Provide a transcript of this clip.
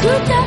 seperti